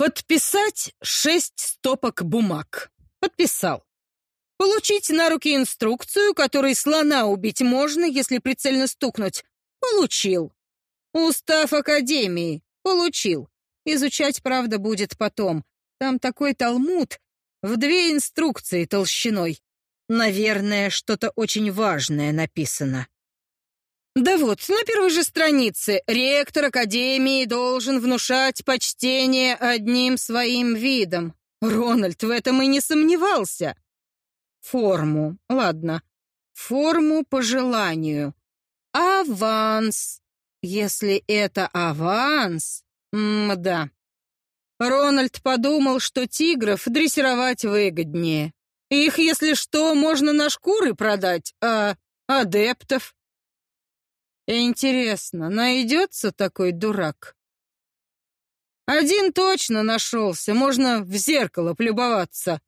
Подписать шесть стопок бумаг. Подписал. Получить на руки инструкцию, которой слона убить можно, если прицельно стукнуть. Получил. Устав Академии. Получил. Изучать, правда, будет потом. Там такой талмуд в две инструкции толщиной. Наверное, что-то очень важное написано. Да вот, на первой же странице ректор Академии должен внушать почтение одним своим видом. Рональд в этом и не сомневался. Форму, ладно, форму по желанию. Аванс. Если это аванс, да. Рональд подумал, что тигров дрессировать выгоднее. Их, если что, можно на шкуры продать, а адептов Интересно, найдется такой дурак? Один точно нашелся, можно в зеркало полюбоваться.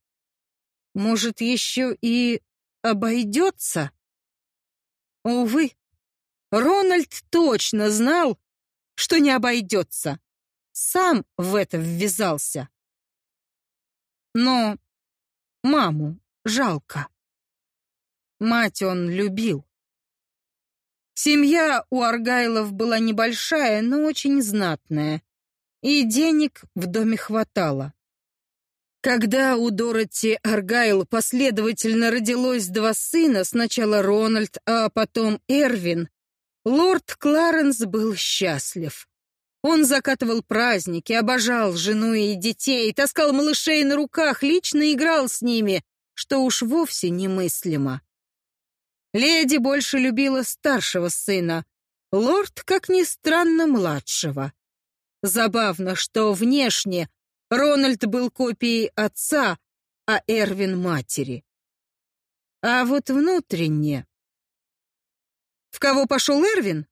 Может, еще и обойдется? Увы, Рональд точно знал, что не обойдется. Сам в это ввязался. Но маму жалко. Мать он любил. Семья у Аргайлов была небольшая, но очень знатная, и денег в доме хватало. Когда у Дороти Аргайл последовательно родилось два сына, сначала Рональд, а потом Эрвин, лорд Кларенс был счастлив. Он закатывал праздники, обожал жену и детей, таскал малышей на руках, лично играл с ними, что уж вовсе немыслимо. Леди больше любила старшего сына, лорд, как ни странно, младшего. Забавно, что внешне Рональд был копией отца, а Эрвин — матери. А вот внутренне... В кого пошел Эрвин?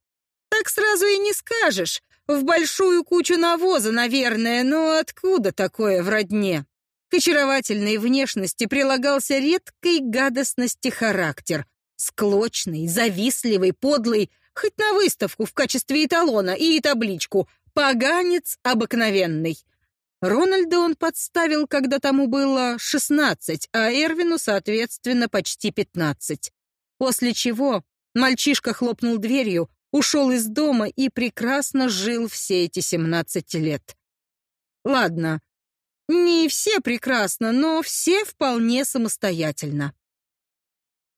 Так сразу и не скажешь. В большую кучу навоза, наверное, но откуда такое в родне? К очаровательной внешности прилагался редкой гадостности характер, Склочный, завистливый, подлый, хоть на выставку в качестве эталона и табличку «Поганец обыкновенный». Рональда он подставил, когда тому было 16, а Эрвину, соответственно, почти 15. После чего мальчишка хлопнул дверью, ушел из дома и прекрасно жил все эти 17 лет. Ладно, не все прекрасно, но все вполне самостоятельно.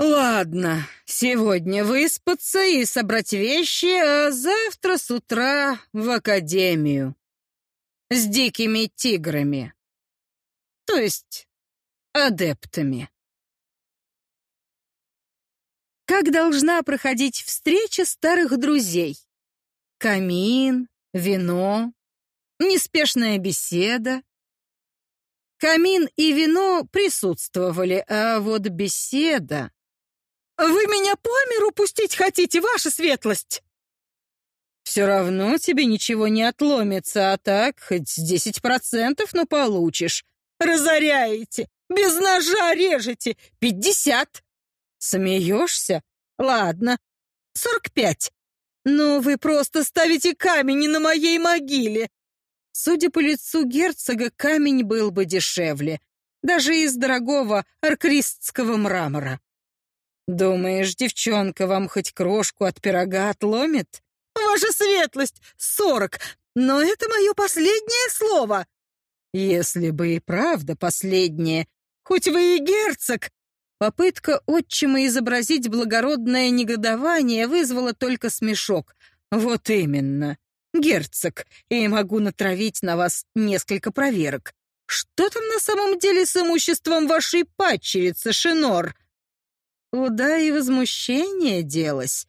Ладно, сегодня выспаться и собрать вещи, а завтра с утра в академию. С дикими тиграми. То есть адептами. Как должна проходить встреча старых друзей? Камин, вино, неспешная беседа. Камин и вино присутствовали, а вот беседа... Вы меня по миру пустить хотите, ваша светлость? Все равно тебе ничего не отломится, а так хоть десять процентов, но получишь. Разоряете, без ножа режете, пятьдесят. Смеешься? Ладно, сорок пять. Но вы просто ставите камень на моей могиле. Судя по лицу герцога, камень был бы дешевле, даже из дорогого аркристского мрамора. Думаешь, девчонка вам хоть крошку от пирога отломит? Ваша светлость, сорок, но это мое последнее слово. Если бы и правда последнее, хоть вы и герцог. Попытка отчима изобразить благородное негодование вызвала только смешок. Вот именно, герцог, и могу натравить на вас несколько проверок. Что там на самом деле с имуществом вашей падчерицы, Шинор? Куда и возмущение делось?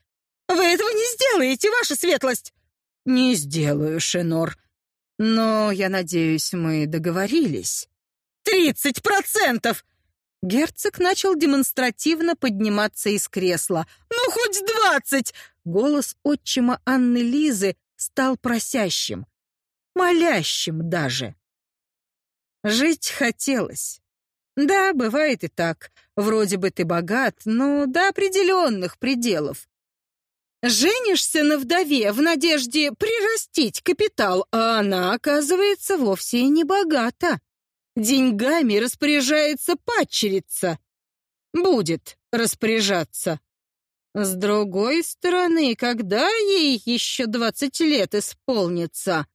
Вы этого не сделаете, ваша светлость. Не сделаю, Шенор. Но, я надеюсь, мы договорились. Тридцать процентов! Герцог начал демонстративно подниматься из кресла. «Ну, хоть двадцать!» Голос отчима Анны Лизы стал просящим, молящим даже. Жить хотелось. Да, бывает и так. Вроде бы ты богат, но до определенных пределов. Женишься на вдове в надежде прирастить капитал, а она, оказывается, вовсе не богата. Деньгами распоряжается падчерица. Будет распоряжаться. С другой стороны, когда ей еще двадцать лет исполнится?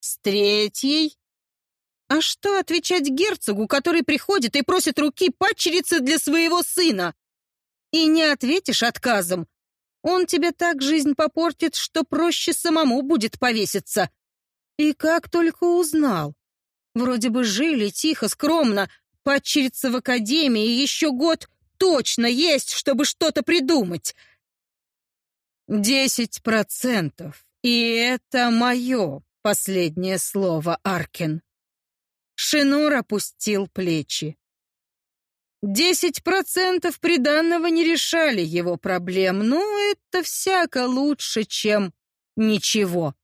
С третьей? А что отвечать герцогу, который приходит и просит руки падчерицы для своего сына? И не ответишь отказом. Он тебе так жизнь попортит, что проще самому будет повеситься. И как только узнал. Вроде бы жили тихо, скромно, падчерица в академии, еще год точно есть, чтобы что-то придумать. Десять процентов. И это мое последнее слово, Аркин. Шинур опустил плечи. Десять процентов приданного не решали его проблем, но это всяко лучше, чем ничего.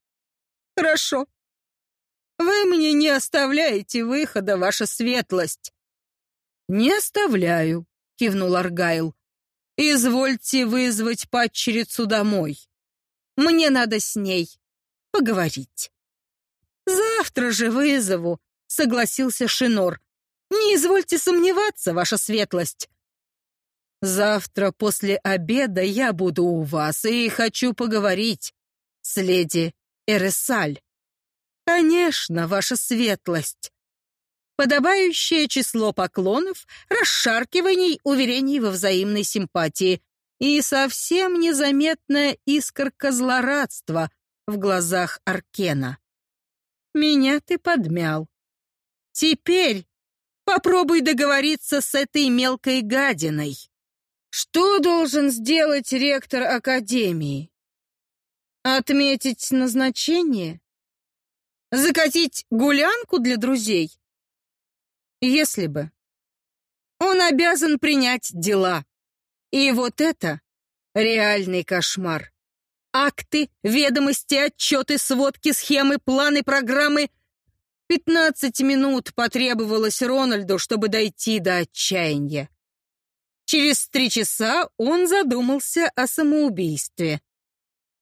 Хорошо. Вы мне не оставляете выхода, ваша светлость. Не оставляю, кивнул Аргайл. Извольте вызвать падчерицу домой. Мне надо с ней поговорить. Завтра же вызову, согласился Шинор. Не извольте сомневаться, ваша светлость. Завтра после обеда я буду у вас и хочу поговорить с леди Эресаль. Конечно, ваша светлость подобающее число поклонов, расшаркиваний, уверений во взаимной симпатии и совсем незаметная искорка злорадства в глазах Аркена. «Меня ты подмял. Теперь попробуй договориться с этой мелкой гадиной. Что должен сделать ректор Академии? Отметить назначение? Закатить гулянку для друзей? Если бы. Он обязан принять дела. И вот это реальный кошмар. Акты, ведомости, отчеты, сводки, схемы, планы, программы. Пятнадцать минут потребовалось Рональду, чтобы дойти до отчаяния. Через три часа он задумался о самоубийстве.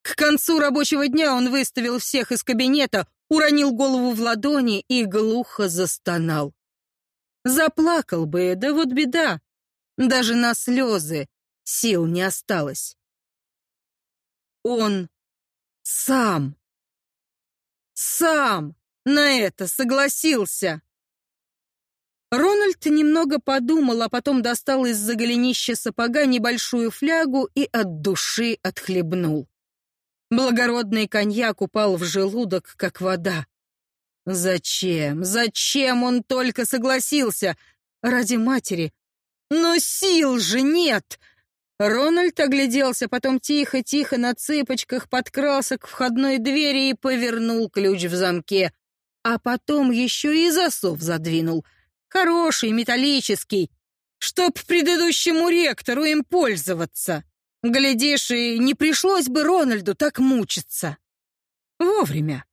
К концу рабочего дня он выставил всех из кабинета, уронил голову в ладони и глухо застонал. Заплакал бы, да вот беда. Даже на слезы сил не осталось. Он сам, сам на это согласился. Рональд немного подумал, а потом достал из-за голенища сапога небольшую флягу и от души отхлебнул. Благородный коньяк упал в желудок, как вода. Зачем? Зачем он только согласился? Ради матери. Но сил же нет! Рональд огляделся, потом тихо-тихо на цыпочках подкрался к входной двери и повернул ключ в замке. А потом еще и засов задвинул. Хороший, металлический. Чтоб предыдущему ректору им пользоваться. Глядишь, и не пришлось бы Рональду так мучиться. Вовремя.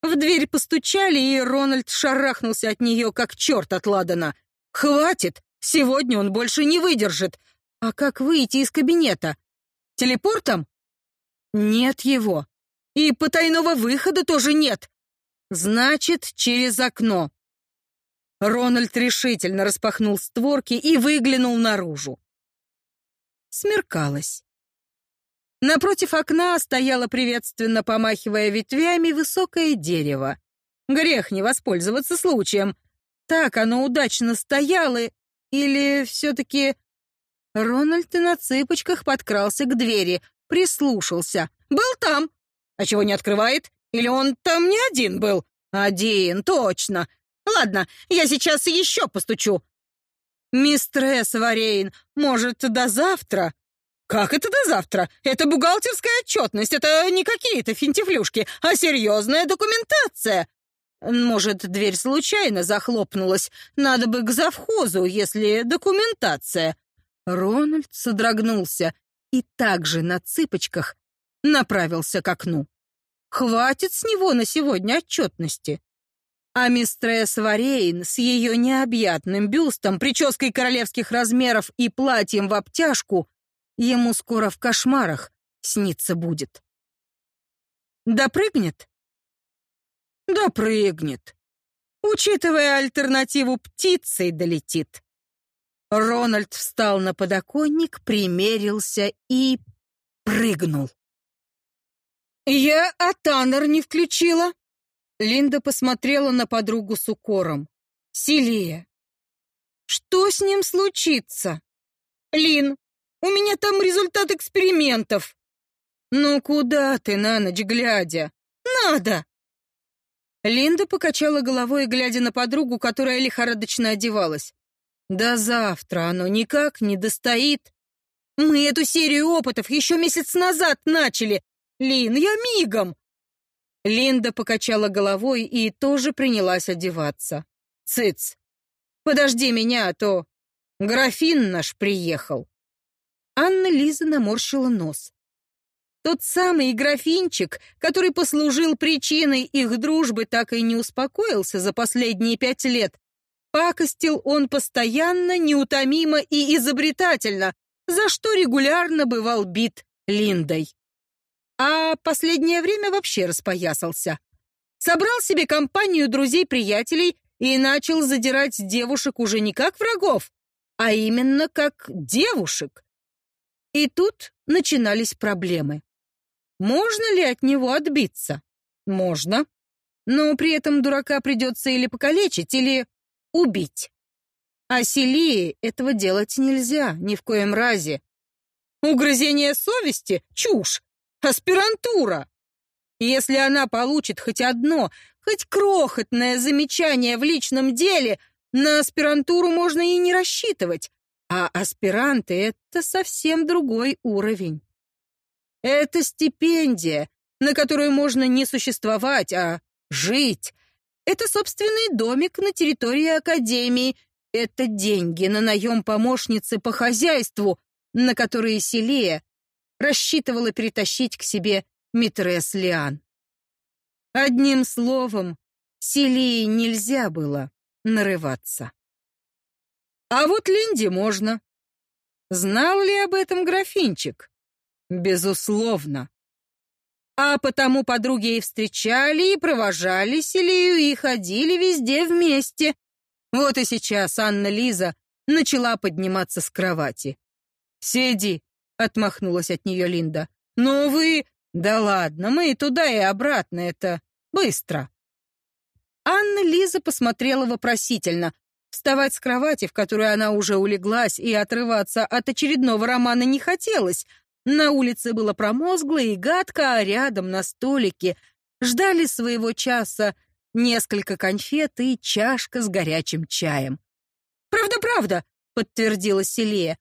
В дверь постучали, и Рональд шарахнулся от нее, как черт от Ладана. «Хватит! Сегодня он больше не выдержит! А как выйти из кабинета? Телепортом? Нет его. И потайного выхода тоже нет. Значит, через окно». Рональд решительно распахнул створки и выглянул наружу. Смеркалось. Напротив окна стояло приветственно помахивая ветвями высокое дерево. Грех не воспользоваться случаем. Так оно удачно стояло, или все-таки... Рональд на цыпочках подкрался к двери, прислушался. «Был там! А чего не открывает? Или он там не один был?» «Один, точно! Ладно, я сейчас еще постучу!» «Мистресс Варейн, может, до завтра?» «Как это до завтра? Это бухгалтерская отчетность, это не какие-то финтифлюшки, а серьезная документация!» «Может, дверь случайно захлопнулась? Надо бы к завхозу, если документация». Рональд содрогнулся и также на цыпочках направился к окну. «Хватит с него на сегодня отчетности». А мистресс Варейн с ее необъятным бюстом, прической королевских размеров и платьем в обтяжку Ему скоро в кошмарах снится будет. Допрыгнет? Допрыгнет. Учитывая альтернативу птицей долетит. Рональд встал на подоконник, примерился и прыгнул. «Я Атанер не включила». Линда посмотрела на подругу с укором. «Силия, что с ним случится?» «Лин, у меня там результат экспериментов». «Ну куда ты на ночь глядя?» «Надо!» Линда покачала головой, глядя на подругу, которая лихорадочно одевалась. «До завтра оно никак не достоит. Мы эту серию опытов еще месяц назад начали. Лин, я мигом!» Линда покачала головой и тоже принялась одеваться. «Цыц! Подожди меня, а то графин наш приехал!» Анна Лиза наморщила нос. Тот самый графинчик, который послужил причиной их дружбы, так и не успокоился за последние пять лет. Пакостил он постоянно, неутомимо и изобретательно, за что регулярно бывал бит Линдой. А последнее время вообще распоясался. Собрал себе компанию друзей-приятелей и начал задирать девушек уже не как врагов, а именно как девушек. И тут начинались проблемы. Можно ли от него отбиться? Можно. Но при этом дурака придется или покалечить, или убить. А Селии этого делать нельзя, ни в коем разе. Угрызение совести — чушь. Аспирантура. Если она получит хоть одно, хоть крохотное замечание в личном деле, на аспирантуру можно и не рассчитывать. А аспиранты — это совсем другой уровень. Это стипендия, на которую можно не существовать, а жить. Это собственный домик на территории академии. Это деньги на наем помощницы по хозяйству, на которые Селия рассчитывала перетащить к себе Митрес Лиан. Одним словом, Селии нельзя было нарываться. А вот Линде можно. Знал ли об этом графинчик? Безусловно. А потому подруги и встречали, и провожали Селию, и ходили везде вместе. Вот и сейчас Анна Лиза начала подниматься с кровати. «Сиди», — отмахнулась от нее Линда. «Ну вы...» «Да ладно, мы и туда, и обратно, это быстро». Анна Лиза посмотрела вопросительно. Вставать с кровати, в которую она уже улеглась, и отрываться от очередного романа не хотелось, на улице было промозгло и гадко, а рядом на столике ждали своего часа несколько конфет и чашка с горячим чаем. «Правда-правда», — подтвердила Селия.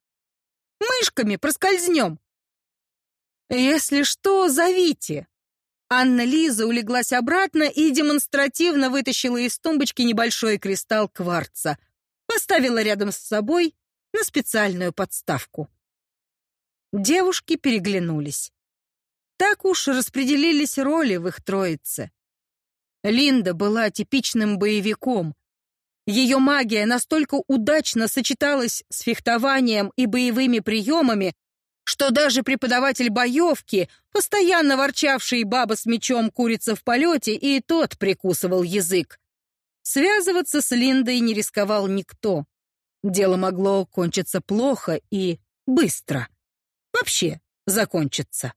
«Мышками проскользнем». «Если что, зовите». Анна Лиза улеглась обратно и демонстративно вытащила из тумбочки небольшой кристалл кварца. Поставила рядом с собой на специальную подставку. Девушки переглянулись. Так уж распределились роли в их троице. Линда была типичным боевиком. Ее магия настолько удачно сочеталась с фехтованием и боевыми приемами, что даже преподаватель боевки, постоянно ворчавший баба с мечом курица в полете, и тот прикусывал язык. Связываться с Линдой не рисковал никто. Дело могло кончиться плохо и быстро вообще закончится.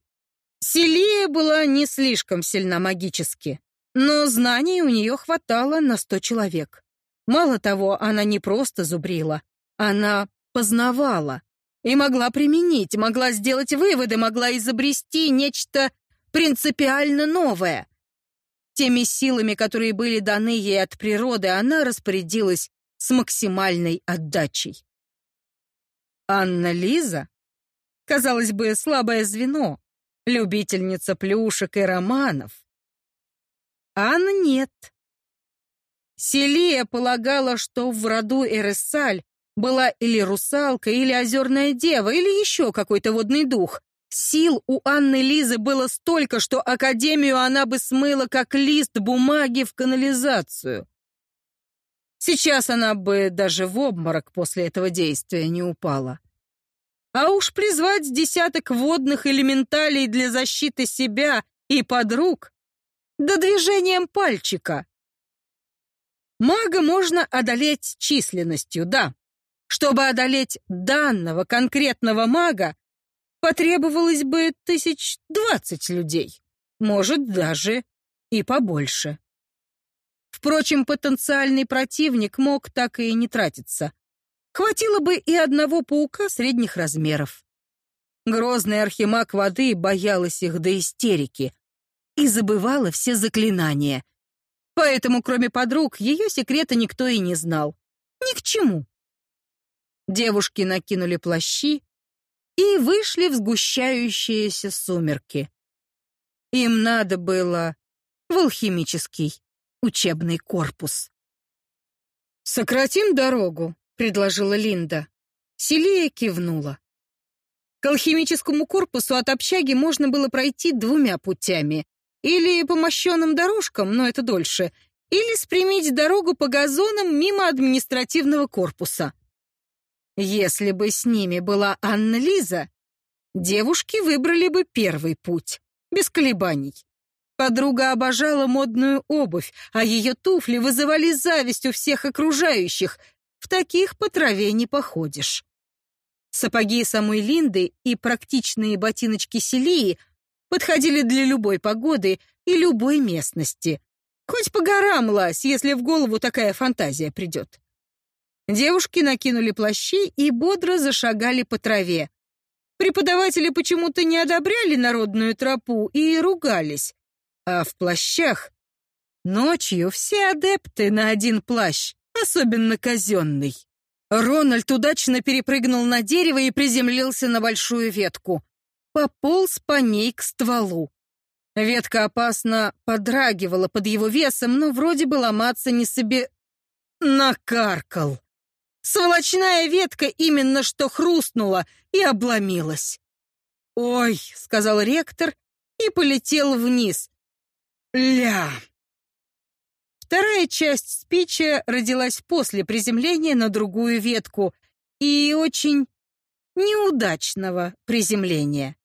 Селия была не слишком сильна магически, но знаний у нее хватало на сто человек. Мало того, она не просто зубрила, она познавала и могла применить, могла сделать выводы, могла изобрести нечто принципиально новое. Теми силами, которые были даны ей от природы, она распорядилась с максимальной отдачей. Анна Лиза казалось бы, слабое звено, любительница плюшек и романов. Анна нет. Селия полагала, что в роду Эрессаль была или русалка, или озерная дева, или еще какой-то водный дух. Сил у Анны Лизы было столько, что Академию она бы смыла, как лист бумаги в канализацию. Сейчас она бы даже в обморок после этого действия не упала. А уж призвать десяток водных элементалей для защиты себя и подруг, да движением пальчика. Мага можно одолеть численностью, да. Чтобы одолеть данного конкретного мага, потребовалось бы тысяч двадцать людей, может, даже и побольше. Впрочем, потенциальный противник мог так и не тратиться. Хватило бы и одного паука средних размеров. Грозный архимаг воды боялась их до истерики и забывала все заклинания. Поэтому, кроме подруг, ее секрета никто и не знал. Ни к чему. Девушки накинули плащи и вышли в сгущающиеся сумерки. Им надо было в алхимический учебный корпус. «Сократим дорогу», предложила Линда. Селия кивнула. К алхимическому корпусу от общаги можно было пройти двумя путями. Или по мощенным дорожкам, но это дольше, или спрямить дорогу по газонам мимо административного корпуса. Если бы с ними была Анна-Лиза, девушки выбрали бы первый путь, без колебаний. Подруга обожала модную обувь, а ее туфли вызывали зависть у всех окружающих, в таких по траве не походишь. Сапоги самой Линды и практичные ботиночки Селии подходили для любой погоды и любой местности. Хоть по горам лазь, если в голову такая фантазия придет. Девушки накинули плащи и бодро зашагали по траве. Преподаватели почему-то не одобряли народную тропу и ругались. А в плащах ночью все адепты на один плащ особенно казенный. Рональд удачно перепрыгнул на дерево и приземлился на большую ветку. Пополз по ней к стволу. Ветка опасно подрагивала под его весом, но вроде бы ломаться не себе... Накаркал. Сволочная ветка именно что хрустнула и обломилась. «Ой», — сказал ректор и полетел вниз. «Ля!» Вторая часть спича родилась после приземления на другую ветку и очень неудачного приземления.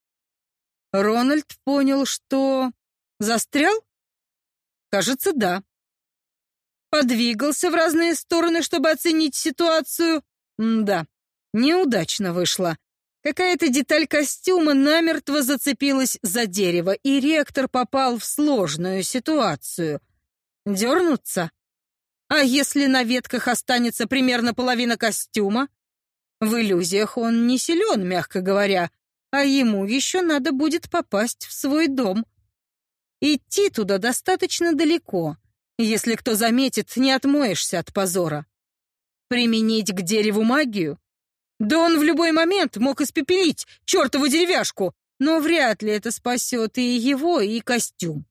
Рональд понял, что застрял? Кажется, да. Подвигался в разные стороны, чтобы оценить ситуацию. М да, неудачно вышло. Какая-то деталь костюма намертво зацепилась за дерево, и ректор попал в сложную ситуацию — Дернуться? А если на ветках останется примерно половина костюма? В иллюзиях он не силен, мягко говоря, а ему еще надо будет попасть в свой дом. Идти туда достаточно далеко. Если кто заметит, не отмоешься от позора. Применить к дереву магию? Да он в любой момент мог испепелить чертову деревяшку, но вряд ли это спасет и его, и костюм.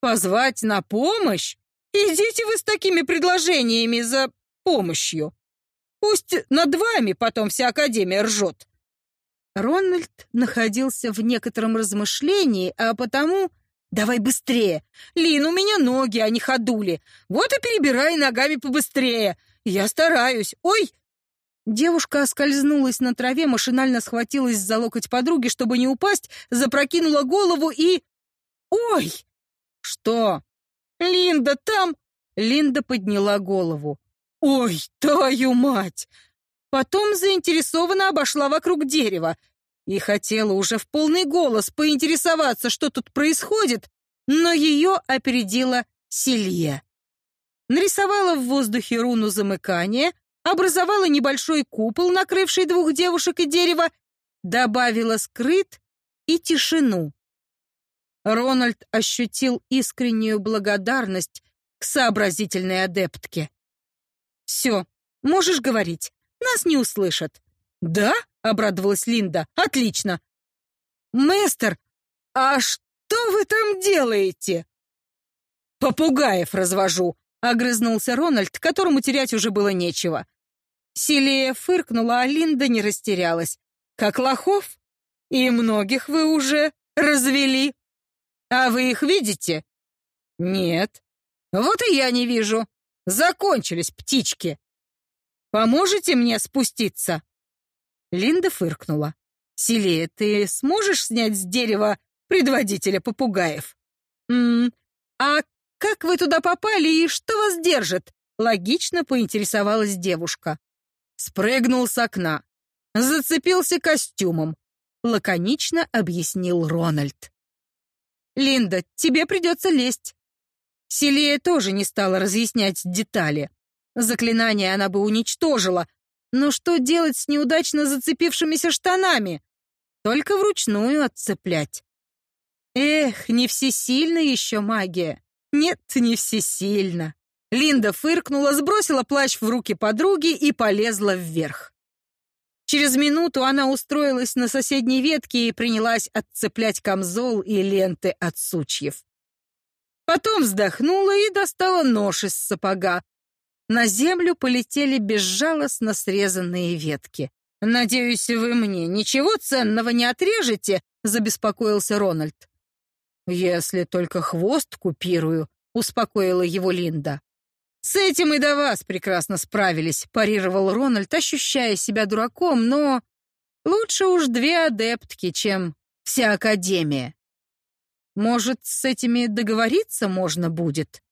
Позвать на помощь? Идите вы с такими предложениями за помощью. Пусть над вами потом вся Академия ржет. Рональд находился в некотором размышлении, а потому... «Давай быстрее! Лин, у меня ноги, а не ходули. Вот и перебирай ногами побыстрее. Я стараюсь. Ой!» Девушка оскользнулась на траве, машинально схватилась за локоть подруги, чтобы не упасть, запрокинула голову и... «Ой!» «Что?» «Линда, там...» Линда подняла голову. «Ой, твою мать!» Потом заинтересованно обошла вокруг дерева и хотела уже в полный голос поинтересоваться, что тут происходит, но ее опередила Силье. Нарисовала в воздухе руну замыкания, образовала небольшой купол, накрывший двух девушек и дерево, добавила скрыт и тишину. Рональд ощутил искреннюю благодарность к сообразительной адептке. «Все, можешь говорить, нас не услышат». «Да?» — обрадовалась Линда. «Отлично!» «Мэстер, а что вы там делаете?» «Попугаев развожу», — огрызнулся Рональд, которому терять уже было нечего. Селия фыркнула, а Линда не растерялась. «Как лохов? И многих вы уже развели?» А вы их видите? Нет. Вот и я не вижу. Закончились птички. Поможете мне спуститься? Линда фыркнула. «Силия, ты сможешь снять с дерева предводителя попугаев?» «М а как вы туда попали и что вас держит?» Логично поинтересовалась девушка. Спрыгнул с окна. Зацепился костюмом. Лаконично объяснил Рональд. «Линда, тебе придется лезть». Селия тоже не стала разъяснять детали. Заклинание она бы уничтожила, но что делать с неудачно зацепившимися штанами? Только вручную отцеплять. Эх, не всесильна еще магия. Нет, не всесильна. Линда фыркнула, сбросила плащ в руки подруги и полезла вверх. Через минуту она устроилась на соседней ветке и принялась отцеплять камзол и ленты от сучьев. Потом вздохнула и достала нож из сапога. На землю полетели безжалостно срезанные ветки. «Надеюсь, вы мне ничего ценного не отрежете?» — забеспокоился Рональд. «Если только хвост купирую», — успокоила его Линда. «С этим и до вас прекрасно справились», — парировал Рональд, ощущая себя дураком, но лучше уж две адептки, чем вся Академия. Может, с этими договориться можно будет?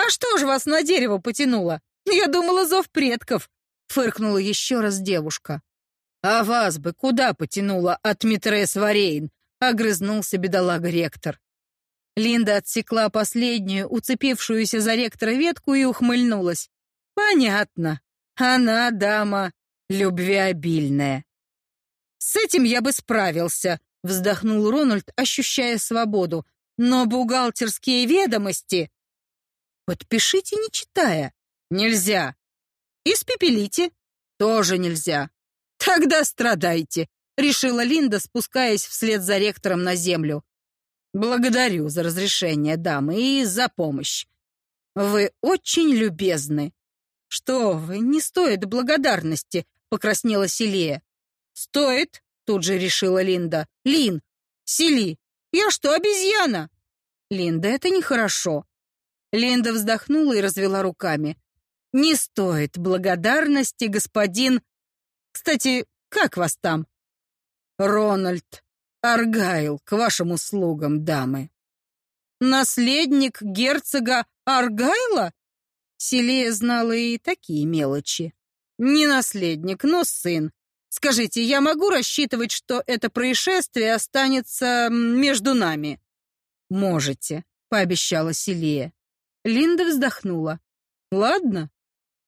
«А что ж вас на дерево потянуло? Я думала, зов предков», — фыркнула еще раз девушка. «А вас бы куда потянуло от Митрес Варейн?» — огрызнулся бедолага-ректор. Линда отсекла последнюю, уцепившуюся за ректора ветку и ухмыльнулась. «Понятно. Она дама любвеобильная». «С этим я бы справился», — вздохнул Рональд, ощущая свободу. «Но бухгалтерские ведомости...» «Подпишите, не читая». «Нельзя». «Испепелите». «Тоже нельзя». «Тогда страдайте», — решила Линда, спускаясь вслед за ректором на землю. Благодарю за разрешение, дамы, и за помощь. Вы очень любезны. Что вы, не стоит благодарности, покраснела Селия. Стоит, тут же решила Линда. Лин, Сели, я что, обезьяна? Линда, это нехорошо. Линда вздохнула и развела руками. Не стоит благодарности, господин... Кстати, как вас там? Рональд, Аргайл, к вашим услугам, дамы. Наследник герцога Аргайла? Селия знала и такие мелочи. Не наследник, но сын. Скажите, я могу рассчитывать, что это происшествие останется между нами? Можете, пообещала Селия. Линда вздохнула. Ладно.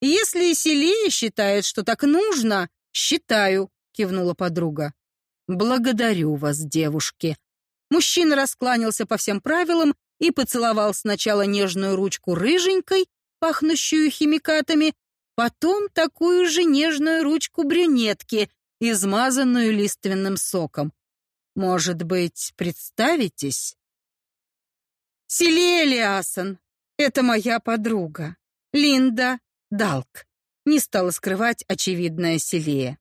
Если Селия считает, что так нужно, считаю, кивнула подруга. «Благодарю вас, девушки». Мужчина раскланялся по всем правилам и поцеловал сначала нежную ручку рыженькой, пахнущую химикатами, потом такую же нежную ручку брюнетки, измазанную лиственным соком. «Может быть, представитесь?» «Селия Элиасон, это моя подруга, Линда Далк», не стала скрывать очевидное Селия.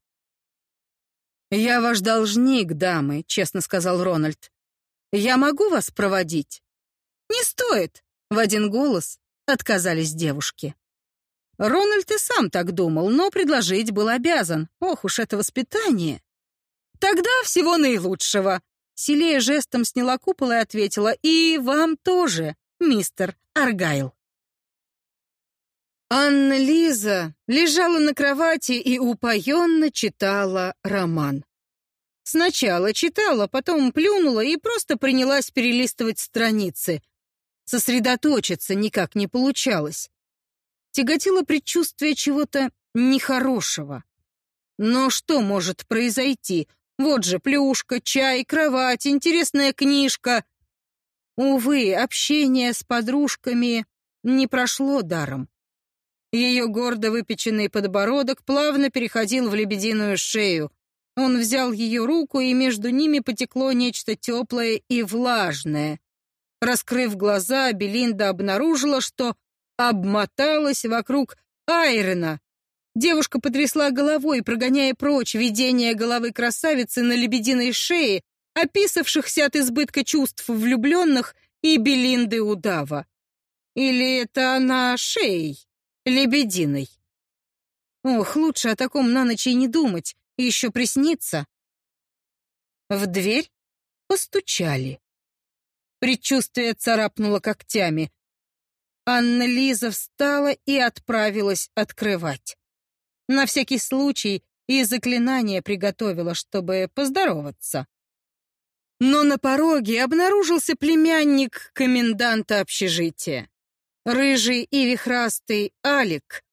«Я ваш должник, дамы», — честно сказал Рональд. «Я могу вас проводить?» «Не стоит», — в один голос отказались девушки. Рональд и сам так думал, но предложить был обязан. Ох уж это воспитание. «Тогда всего наилучшего», — Селея жестом сняла купол и ответила, «И вам тоже, мистер Аргайл». Анна Лиза лежала на кровати и упоенно читала роман. Сначала читала, потом плюнула и просто принялась перелистывать страницы. Сосредоточиться никак не получалось. Тяготило предчувствие чего-то нехорошего. Но что может произойти? Вот же плюшка, чай, кровать, интересная книжка. Увы, общение с подружками не прошло даром. Ее гордо выпеченный подбородок плавно переходил в лебединую шею. Он взял ее руку, и между ними потекло нечто теплое и влажное. Раскрыв глаза, Белинда обнаружила, что обмоталась вокруг Айрена. Девушка потрясла головой, прогоняя прочь видение головы красавицы на лебединой шее, описавшихся от избытка чувств влюбленных и Белинды удава. Или это она шеей? Лебединой. Ох, лучше о таком на ночь и не думать. еще приснится. В дверь постучали. Предчувствие царапнуло когтями. Анна-Лиза встала и отправилась открывать. На всякий случай и заклинание приготовила, чтобы поздороваться. Но на пороге обнаружился племянник коменданта общежития. Рыжий и вихрастый Алик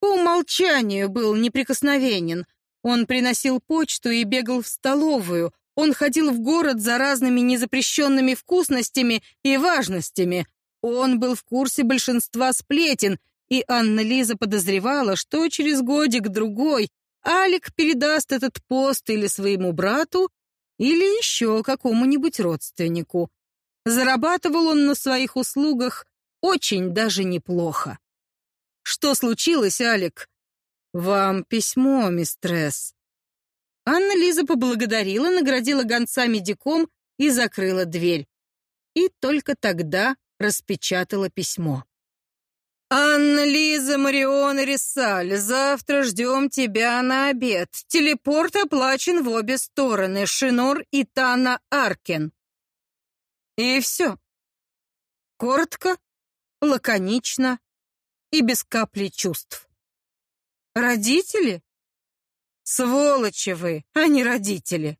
по умолчанию был неприкосновенен. Он приносил почту и бегал в столовую. Он ходил в город за разными незапрещенными вкусностями и важностями. Он был в курсе большинства сплетен, и Анна-Лиза подозревала, что через годик-другой Алик передаст этот пост или своему брату, или еще какому-нибудь родственнику. Зарабатывал он на своих услугах очень даже неплохо. Что случилось, Алик? Вам письмо, мистресс. Анна Лиза поблагодарила, наградила гонца медиком и закрыла дверь. И только тогда распечатала письмо. «Анна-Лиза, Марион Рисаль, завтра ждем тебя на обед. Телепорт оплачен в обе стороны, Шинор и Тана Аркен». И все. Коротко, лаконично и без капли чувств. Родители? Сволочи вы, а не родители.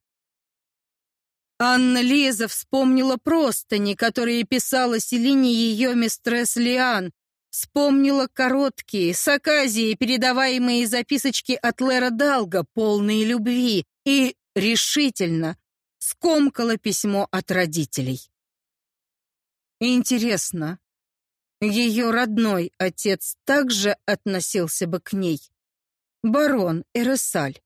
Анна Лиза вспомнила простыни, которые писала Селине ее мистресс Лиан, Вспомнила короткие, с оказией передаваемые записочки от Лера Далга, полные любви, и решительно скомкала письмо от родителей. Интересно, ее родной отец также относился бы к ней? Барон Эресаль.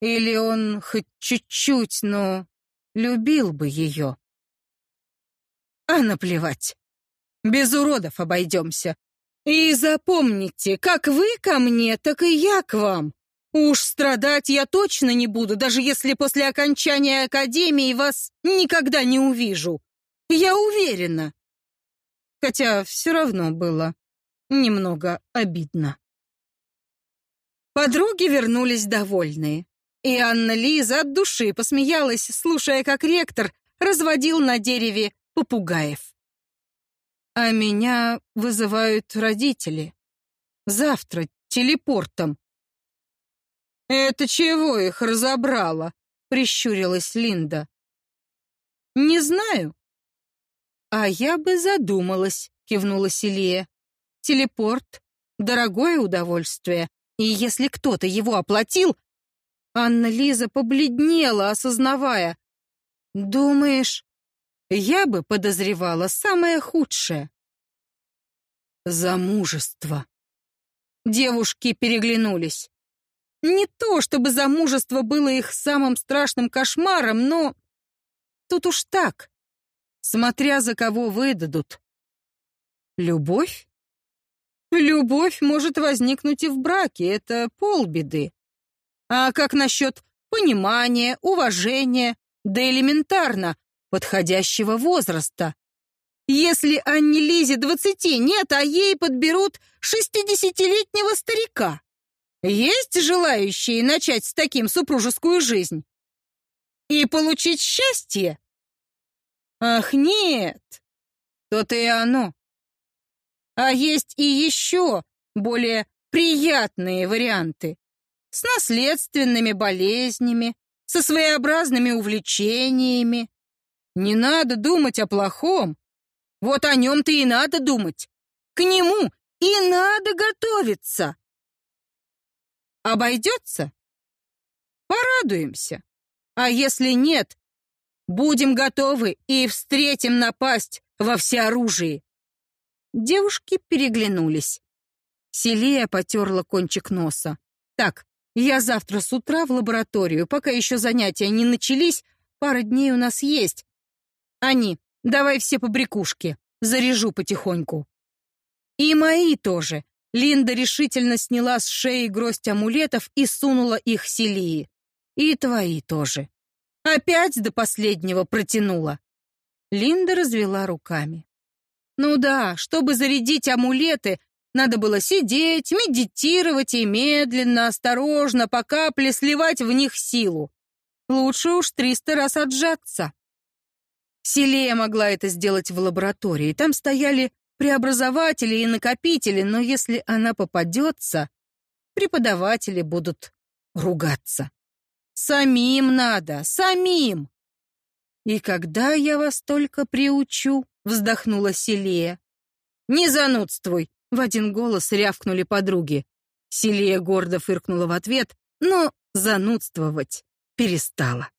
Или он хоть чуть-чуть, но любил бы ее? А наплевать. Без уродов обойдемся. И запомните, как вы ко мне, так и я к вам. Уж страдать я точно не буду, даже если после окончания академии вас никогда не увижу. Я уверена. Хотя все равно было немного обидно. Подруги вернулись довольные. И Анна-Лиза от души посмеялась, слушая, как ректор разводил на дереве попугаев. А меня вызывают родители. Завтра телепортом. Это чего их разобрало? прищурилась Линда. Не знаю. А я бы задумалась, кивнула Селия. Телепорт дорогое удовольствие, и если кто-то его оплатил, Анна Лиза побледнела, осознавая. Думаешь, я бы подозревала самое худшее. Замужество. Девушки переглянулись. Не то, чтобы замужество было их самым страшным кошмаром, но тут уж так, смотря за кого выдадут. Любовь? Любовь может возникнуть и в браке, это полбеды. А как насчет понимания, уважения, да элементарно подходящего возраста. Если Анне Лизе двадцати нет, а ей подберут шестидесятилетнего старика. Есть желающие начать с таким супружескую жизнь? И получить счастье? Ах, нет. То-то и оно. А есть и еще более приятные варианты. С наследственными болезнями, со своеобразными увлечениями, не надо думать о плохом. Вот о нем-то и надо думать. К нему и надо готовиться. Обойдется? Порадуемся. А если нет, будем готовы и встретим напасть во всеоружии. Девушки переглянулись. Селия потерла кончик носа. Так, я завтра с утра в лабораторию, пока еще занятия не начались, пара дней у нас есть. Они, давай все по брякушке, заряжу потихоньку. И мои тоже. Линда решительно сняла с шеи гроздь амулетов и сунула их Селии. И твои тоже. Опять до последнего протянула. Линда развела руками. Ну да, чтобы зарядить амулеты, Надо было сидеть, медитировать и медленно, осторожно, по капле сливать в них силу. Лучше уж триста раз отжаться. Селея могла это сделать в лаборатории. Там стояли преобразователи и накопители, но если она попадется, преподаватели будут ругаться. Самим надо, самим. И когда я вас только приучу, вздохнула Селея. Не занудствуй, в один голос рявкнули подруги. Селия гордо фыркнула в ответ, но занудствовать перестала.